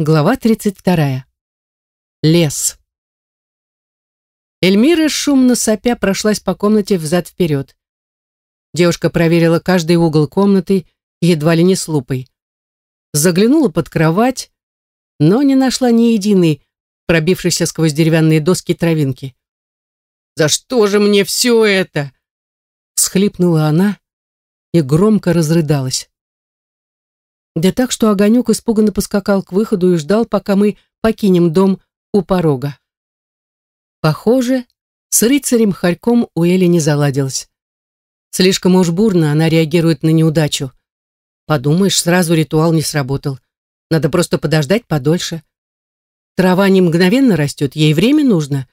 Глава 32. Лес. Эльмира, шумно сопя, прошлась по комнате взад-вперед. Девушка проверила каждый угол комнаты, едва ли не с лупой. Заглянула под кровать, но не нашла ни единой, пробившейся сквозь деревянные доски травинки. «За что же мне все это?» Схлипнула она и громко разрыдалась. Да так, что огонек испуганно поскакал к выходу и ждал, пока мы покинем дом у порога. Похоже, с рыцарем Харьком у Эли не заладилось. Слишком уж бурно она реагирует на неудачу. Подумаешь, сразу ритуал не сработал. Надо просто подождать подольше. Трава не мгновенно растет, ей время нужно.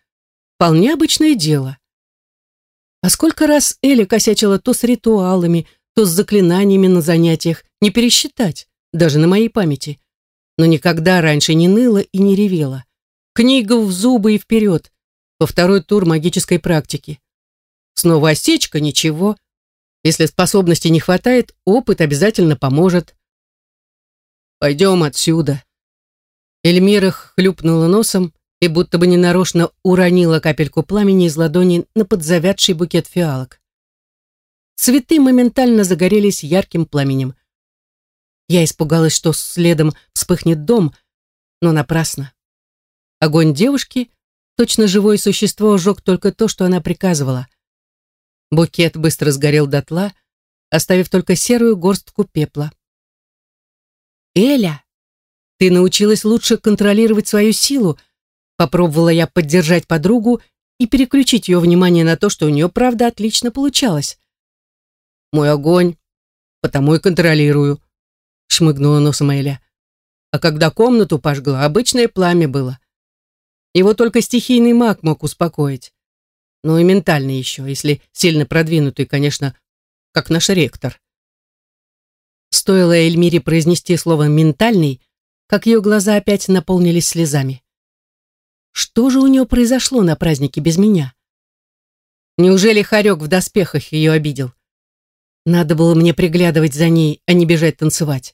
Вполне обычное дело. А сколько раз Эля косячила то с ритуалами, то с заклинаниями на занятиях, не пересчитать даже на моей памяти. Но никогда раньше не ныла и не ревела. Книга в зубы и вперед. Во второй тур магической практики. Снова осечка, ничего. Если способностей не хватает, опыт обязательно поможет. «Пойдем отсюда». Эльмира хлюпнула носом и будто бы ненарочно уронила капельку пламени из ладони на подзавядший букет фиалок. Цветы моментально загорелись ярким пламенем. Я испугалась, что следом вспыхнет дом, но напрасно. Огонь девушки, точно живое существо, сжег только то, что она приказывала. Букет быстро сгорел дотла, оставив только серую горстку пепла. «Эля, ты научилась лучше контролировать свою силу», попробовала я поддержать подругу и переключить ее внимание на то, что у нее, правда, отлично получалось. «Мой огонь, потому и контролирую», шмыгнула носом Эля. А когда комнату пожгла, обычное пламя было. Его только стихийный маг мог успокоить. Ну и ментальный еще, если сильно продвинутый, конечно, как наш ректор. Стоило Эльмире произнести слово «ментальный», как ее глаза опять наполнились слезами. Что же у нее произошло на празднике без меня? Неужели Харек в доспехах ее обидел? Надо было мне приглядывать за ней, а не бежать танцевать.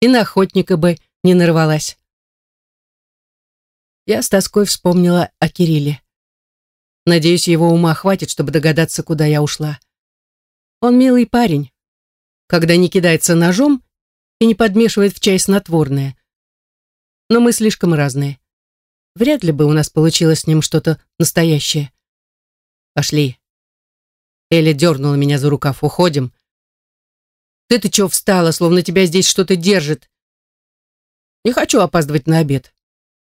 И на охотника бы не нарвалась. Я с тоской вспомнила о Кирилле. Надеюсь, его ума хватит, чтобы догадаться, куда я ушла. Он милый парень, когда не кидается ножом и не подмешивает в чай снотворное. Но мы слишком разные. Вряд ли бы у нас получилось с ним что-то настоящее. Пошли. Эля дернула меня за рукав. «Уходим». «Ты-то чего встала, словно тебя здесь что-то держит?» «Не хочу опаздывать на обед.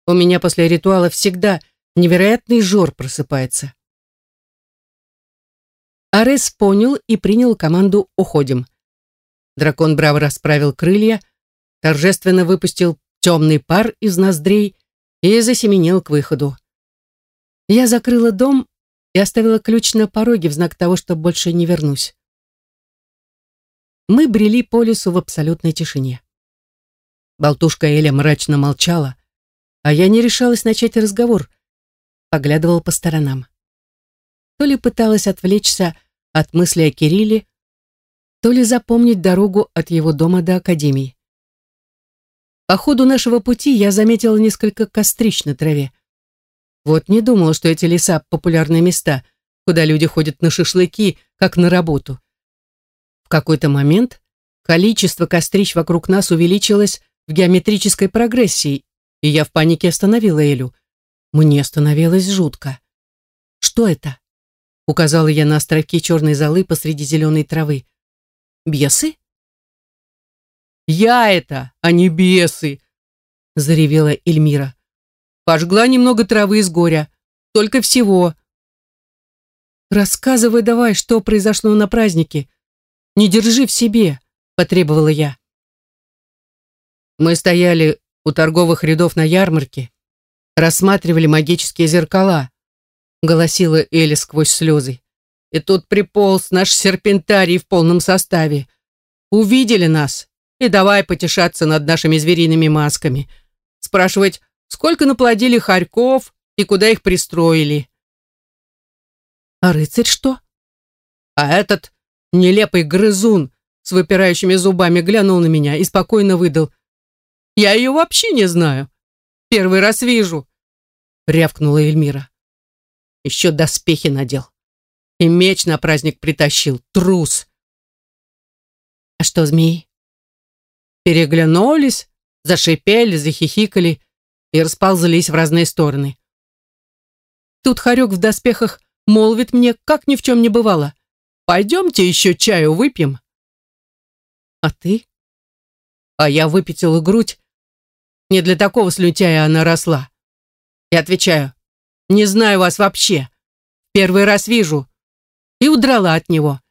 У меня после ритуала всегда невероятный жор просыпается». Арес понял и принял команду «Уходим». Дракон браво расправил крылья, торжественно выпустил темный пар из ноздрей и засеменил к выходу. Я закрыла дом и оставила ключ на пороге в знак того, что больше не вернусь. Мы брели по лесу в абсолютной тишине. Болтушка Эля мрачно молчала, а я не решалась начать разговор, поглядывала по сторонам. То ли пыталась отвлечься от мысли о Кирилле, то ли запомнить дорогу от его дома до академии. По ходу нашего пути я заметила несколько кострищ на траве. Вот не думала, что эти леса — популярные места, куда люди ходят на шашлыки, как на работу. В какой-то момент количество кострищ вокруг нас увеличилось в геометрической прогрессии, и я в панике остановила Элю. Мне становилось жутко. «Что это?» — указала я на островки черной золы посреди зеленой травы. «Бесы?» «Я это, а не бесы!» — заревела Эльмира. Пожгла немного травы из горя. Только всего. Рассказывай давай, что произошло на празднике. Не держи в себе, потребовала я. Мы стояли у торговых рядов на ярмарке, рассматривали магические зеркала, голосила Эля сквозь слезы. И тут приполз наш серпентарий в полном составе. Увидели нас и давай потешаться над нашими звериными масками. Спрашивать, сколько наплодили хорьков и куда их пристроили. А рыцарь что? А этот нелепый грызун с выпирающими зубами глянул на меня и спокойно выдал. Я ее вообще не знаю. Первый раз вижу, рявкнула Эльмира. Еще доспехи надел. И меч на праздник притащил. Трус. А что, змеи? Переглянулись, зашипели, захихикали и расползлись в разные стороны. Тут хорек в доспехах молвит мне, как ни в чем не бывало. Пойдемте еще чаю выпьем. А ты? А я выпятила грудь. Не для такого слюнтяя она росла. И отвечаю, не знаю вас вообще. Первый раз вижу. И удрала от него.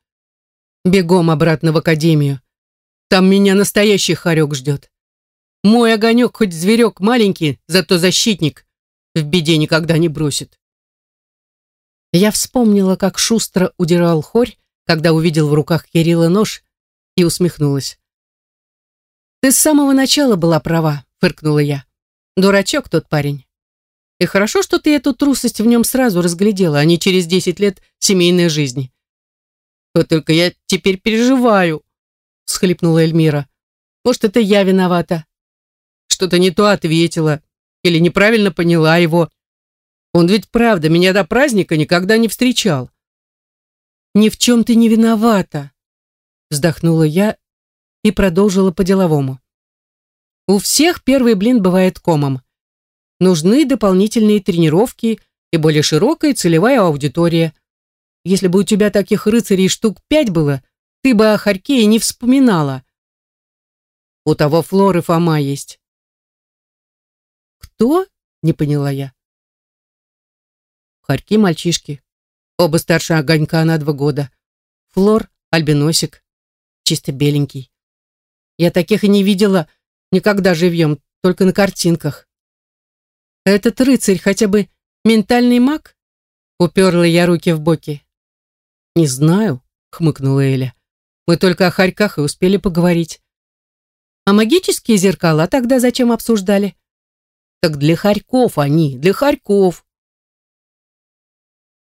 Бегом обратно в академию. Там меня настоящий хорек ждет. Мой огонек хоть зверек маленький, зато защитник. В беде никогда не бросит. Я вспомнила, как шустро удирал хорь, когда увидел в руках Кирилла нож, и усмехнулась. «Ты с самого начала была права», — фыркнула я. «Дурачок тот парень. И хорошо, что ты эту трусость в нем сразу разглядела, а не через десять лет семейной жизни». «Вот только я теперь переживаю», — всхлипнула Эльмира. «Может, это я виновата? Что-то не то ответила или неправильно поняла его. Он ведь правда меня до праздника никогда не встречал». «Ни в чем ты не виновата», — вздохнула я и продолжила по-деловому. У всех первый блин бывает комом. Нужны дополнительные тренировки и более широкая целевая аудитория. Если бы у тебя таких рыцарей штук пять было, ты бы о Харькее не вспоминала. У того Флоры Фома есть. Кто? Не поняла я. Харьки мальчишки. Оба старше огонька на два года. Флор — альбиносик. Чисто беленький. Я таких и не видела никогда живьем, только на картинках. Этот рыцарь хотя бы ментальный маг? Уперла я руки в боки. Не знаю, хмыкнула Эля. Мы только о хорьках и успели поговорить. А магические зеркала тогда зачем обсуждали? Так для хорьков они, для хорьков.